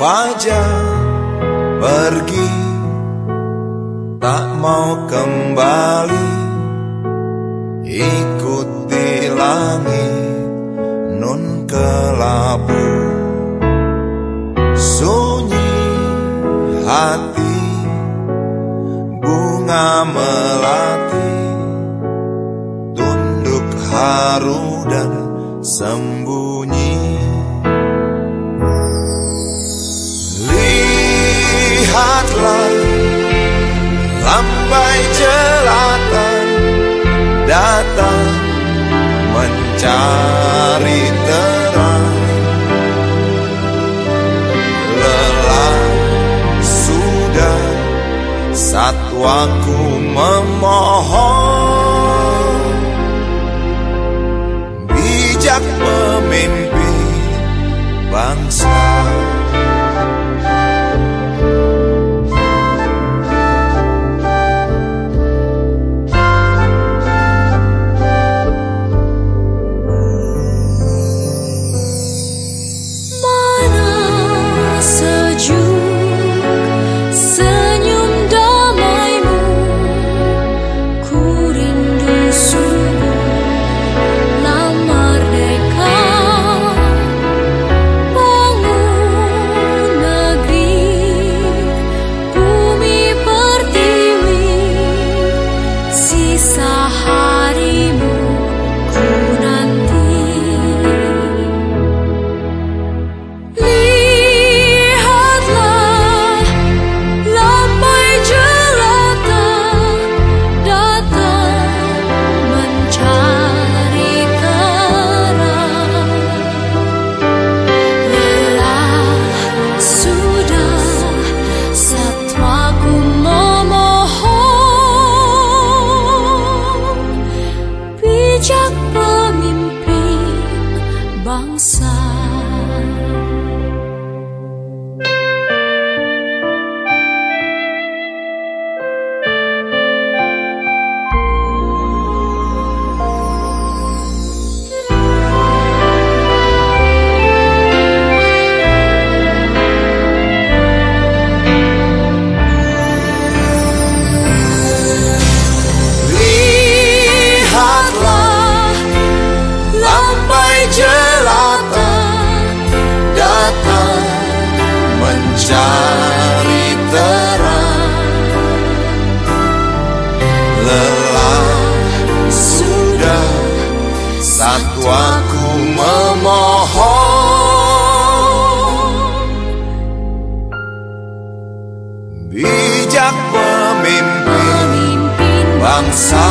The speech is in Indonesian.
Fajar pergi Tak mau kembali. Ikuti langit Nun kelabu Sunyi hati Bunga melati. Tunduk haru dan sembunyi lambai jelata datang mencari terang. Lelah sudah satwaku memohon. Bijak dançar.